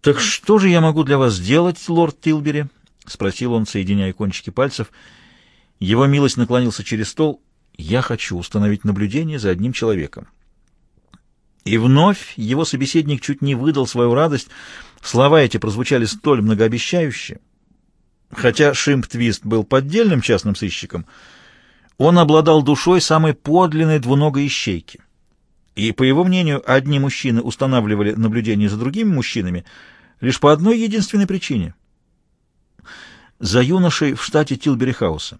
«Так что же я могу для вас сделать, лорд Тилбери?» — спросил он, соединяя кончики пальцев. Его милость наклонился через стол. «Я хочу установить наблюдение за одним человеком». И вновь его собеседник чуть не выдал свою радость. Слова эти прозвучали столь многообещающе. Хотя Шимп Твист был поддельным частным сыщиком, он обладал душой самой подлинной двуногой ищейки. И, по его мнению, одни мужчины устанавливали наблюдение за другими мужчинами лишь по одной единственной причине. За юношей в штате Тилбери-хауса.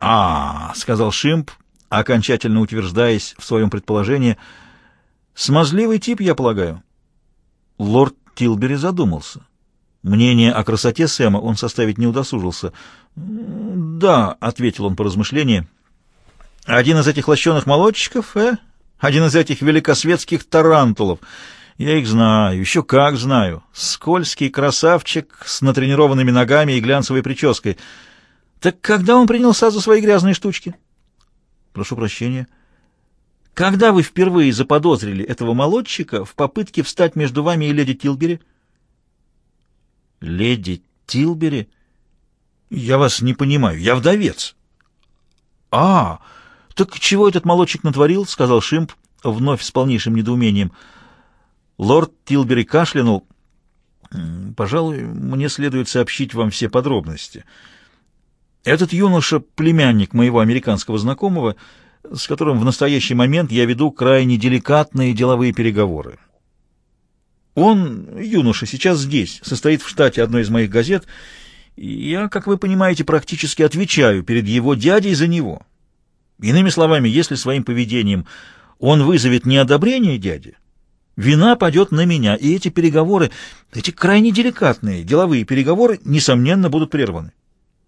«А, — сказал Шимп, окончательно утверждаясь в своем предположении, — смазливый тип, я полагаю». Лорд Тилбери задумался. Мнение о красоте Сэма он составить не удосужился. «Да», — ответил он по размышлению, — «один из этих лощеных молодчиков, э?» Один из этих великосветских тарантулов. Я их знаю, еще как знаю. Скользкий красавчик с натренированными ногами и глянцевой прической. Так когда он принялся за свои грязные штучки? Прошу прощения. Когда вы впервые заподозрили этого молодчика в попытке встать между вами и леди Тилбери? Леди Тилбери? Я вас не понимаю. Я вдовец. А, «Так чего этот молодчик натворил?» — сказал Шимп, вновь с полнейшим недоумением. Лорд Тилбери кашлянул. «Пожалуй, мне следует сообщить вам все подробности. Этот юноша — племянник моего американского знакомого, с которым в настоящий момент я веду крайне деликатные деловые переговоры. Он, юноша, сейчас здесь, состоит в штате одной из моих газет, и я, как вы понимаете, практически отвечаю перед его дядей за него». Иными словами, если своим поведением он вызовет неодобрение дяди, вина падет на меня, и эти переговоры, эти крайне деликатные деловые переговоры, несомненно, будут прерваны.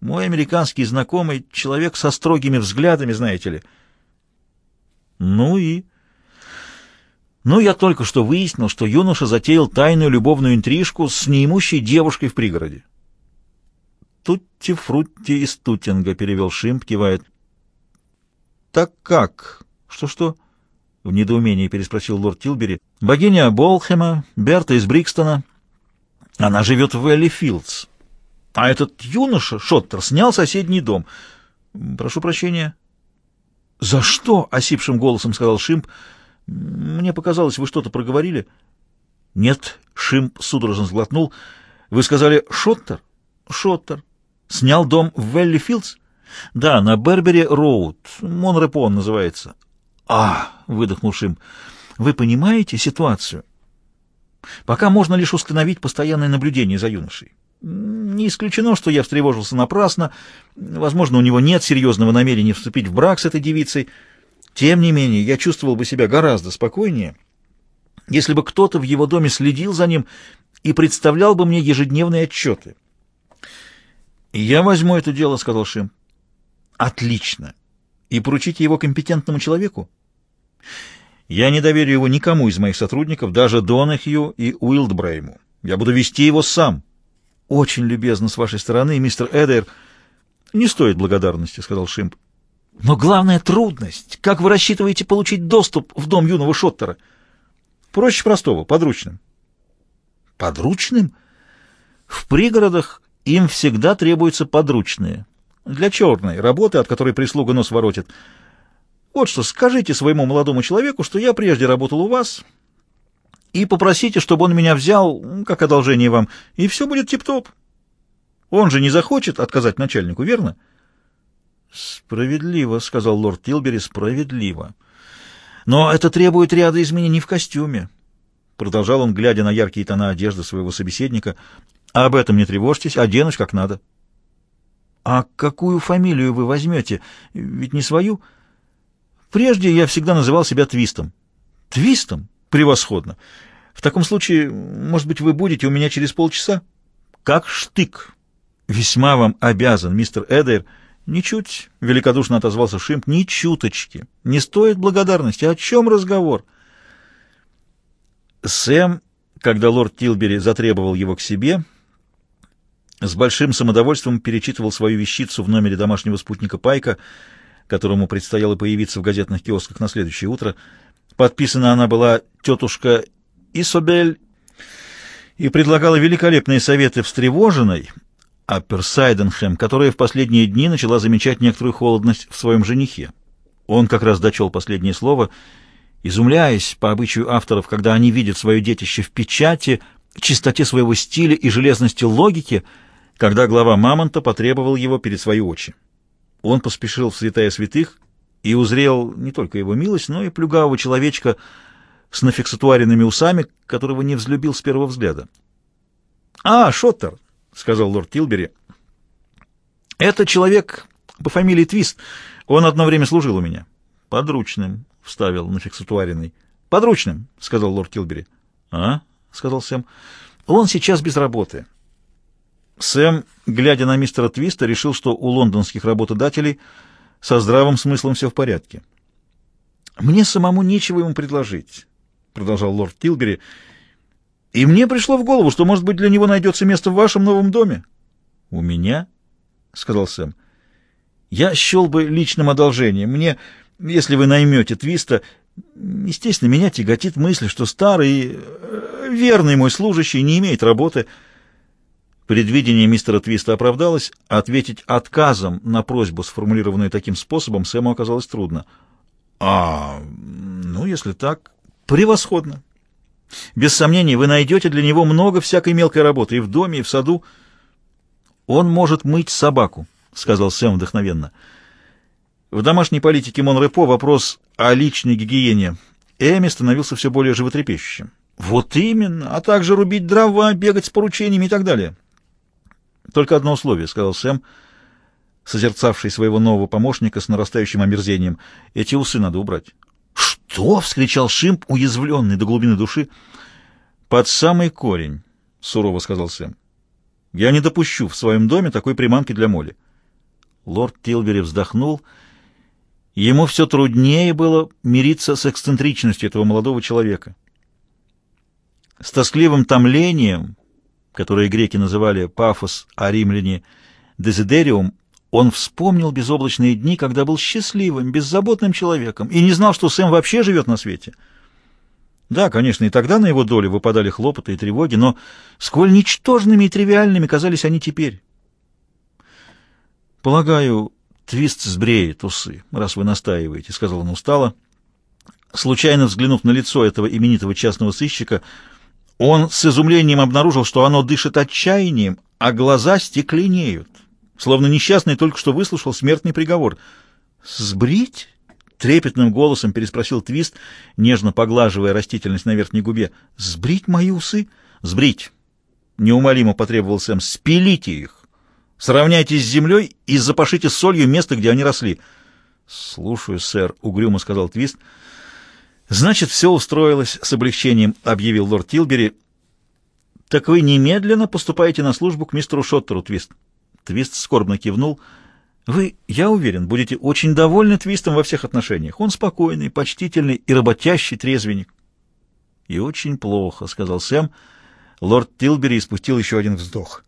Мой американский знакомый — человек со строгими взглядами, знаете ли. Ну и... Ну, я только что выяснил, что юноша затеял тайную любовную интрижку с неимущей девушкой в пригороде. «Тутти-фрутти из Тутинга», — перевел Шимп, кивает. «Так как? Что-что?» — в недоумении переспросил лорд Тилбери. «Богиня Болхема, Берта из Брикстона. Она живет в Элли Филдс. А этот юноша, Шоттер, снял соседний дом. Прошу прощения». «За что?» — осипшим голосом сказал Шимп. «Мне показалось, вы что-то проговорили». «Нет», — Шимп судорожно сглотнул. «Вы сказали Шоттер?» «Шоттер. Снял дом в Велли Филдс?» Да, на Бербери-Роуд. Монрепон называется. А, выдохнул Шим. Вы понимаете ситуацию? Пока можно лишь установить постоянное наблюдение за юношей. Не исключено, что я встревожился напрасно. Возможно, у него нет серьезного намерения вступить в брак с этой девицей. Тем не менее, я чувствовал бы себя гораздо спокойнее, если бы кто-то в его доме следил за ним и представлял бы мне ежедневные отчеты. «Я возьму это дело», — сказал Шим. Отлично. И поручите его компетентному человеку? Я не доверю его никому из моих сотрудников, даже Донахью и Уилдбрейму. Я буду вести его сам. Очень любезно с вашей стороны, мистер Эдер. Не стоит благодарности, сказал Шимп. Но главная трудность. Как вы рассчитываете получить доступ в дом юного Шоттера? Проще простого, подручным. Подручным? В пригородах им всегда требуются подручные. Для черной работы, от которой прислуга нос воротит. Вот что, скажите своему молодому человеку, что я прежде работал у вас, и попросите, чтобы он меня взял, как одолжение вам, и все будет тип-топ. Он же не захочет отказать начальнику, верно? Справедливо, — сказал лорд Тилбери, — справедливо. Но это требует ряда изменений в костюме. Продолжал он, глядя на яркие тона одежды своего собеседника. Об этом не тревожьтесь, оденусь как надо. — «А какую фамилию вы возьмете? Ведь не свою?» «Прежде я всегда называл себя Твистом». «Твистом? Превосходно! В таком случае, может быть, вы будете у меня через полчаса?» «Как штык!» «Весьма вам обязан, мистер Эдер». «Ничуть», — великодушно отозвался Шимп, — «ни чуточки. Не стоит благодарности. О чем разговор?» Сэм, когда лорд Тилбери затребовал его к себе, с большим самодовольством перечитывал свою вещицу в номере домашнего спутника Пайка, которому предстояло появиться в газетных киосках на следующее утро. Подписана она была «Тетушка Исобель». и предлагала великолепные советы встревоженной, а Персайденхэм, которая в последние дни начала замечать некоторую холодность в своем женихе. Он как раз дочел последнее слово, изумляясь по обычаю авторов, когда они видят свое детище в печати, чистоте своего стиля и железности логики, когда глава Мамонта потребовал его перед свои очи. Он поспешил в святая святых и узрел не только его милость, но и плюгавого человечка с нафиксатуаренными усами, которого не взлюбил с первого взгляда. «А, Шоттер!» — сказал лорд Тилбери. «Это человек по фамилии Твист. Он одно время служил у меня». «Подручным», — вставил нафиксатуаренный. «Подручным», — сказал лорд Тилбери. «А?» — сказал Сэм. «Он сейчас без работы». Сэм, глядя на мистера Твиста, решил, что у лондонских работодателей со здравым смыслом все в порядке. «Мне самому нечего ему предложить», — продолжал лорд Тилбери, — и мне пришло в голову, что, может быть, для него найдется место в вашем новом доме. — У меня? — сказал Сэм. — Я счел бы личным одолжением. Мне, если вы наймете Твиста, естественно, меня тяготит мысль, что старый, э, верный мой служащий не имеет работы. Предвидение мистера Твиста оправдалось, а ответить отказом на просьбу, сформулированную таким способом, Сэму оказалось трудно. — А, ну, если так, превосходно. Без сомнений, вы найдете для него много всякой мелкой работы и в доме, и в саду. Он может мыть собаку, — сказал Сэм вдохновенно. В домашней политике Монрепо вопрос о личной гигиене Эми становился все более животрепещущим. Вот именно, а также рубить дрова, бегать с поручениями и так далее. Только одно условие, — сказал Сэм, созерцавший своего нового помощника с нарастающим омерзением. Эти усы надо убрать. «Что?» — вскричал Шимп, уязвленный до глубины души. «Под самый корень», — сурово сказал Сэм. «Я не допущу в своем доме такой приманки для моли». Лорд Тилбери вздохнул. Ему все труднее было мириться с эксцентричностью этого молодого человека. С тоскливым томлением, которое греки называли пафос, а римляне — дезидериум, он вспомнил безоблачные дни, когда был счастливым, беззаботным человеком и не знал, что Сэм вообще живет на свете. Да, конечно, и тогда на его долю выпадали хлопоты и тревоги, но сколь ничтожными и тривиальными казались они теперь. «Полагаю, Твист сбреет усы, раз вы настаиваете», — сказал он устало. Случайно взглянув на лицо этого именитого частного сыщика, он с изумлением обнаружил, что оно дышит отчаянием, а глаза стекленеют словно несчастный только что выслушал смертный приговор. «Сбрить?» — трепетным голосом переспросил Твист, нежно поглаживая растительность на верхней губе. «Сбрить мои усы?» «Сбрить!» — неумолимо потребовал Сэм. «Спилите их! Сравняйте с землей и запашите солью место, где они росли!» «Слушаю, сэр», — угрюмо сказал Твист. «Значит, все устроилось с облегчением», — объявил лорд Тилбери. «Так вы немедленно поступаете на службу к мистеру Шоттеру, Твист». Твист скорбно кивнул. «Вы, я уверен, будете очень довольны Твистом во всех отношениях. Он спокойный, почтительный и работящий трезвенник». «И очень плохо», — сказал Сэм. Лорд Тилбери испустил еще один вздох.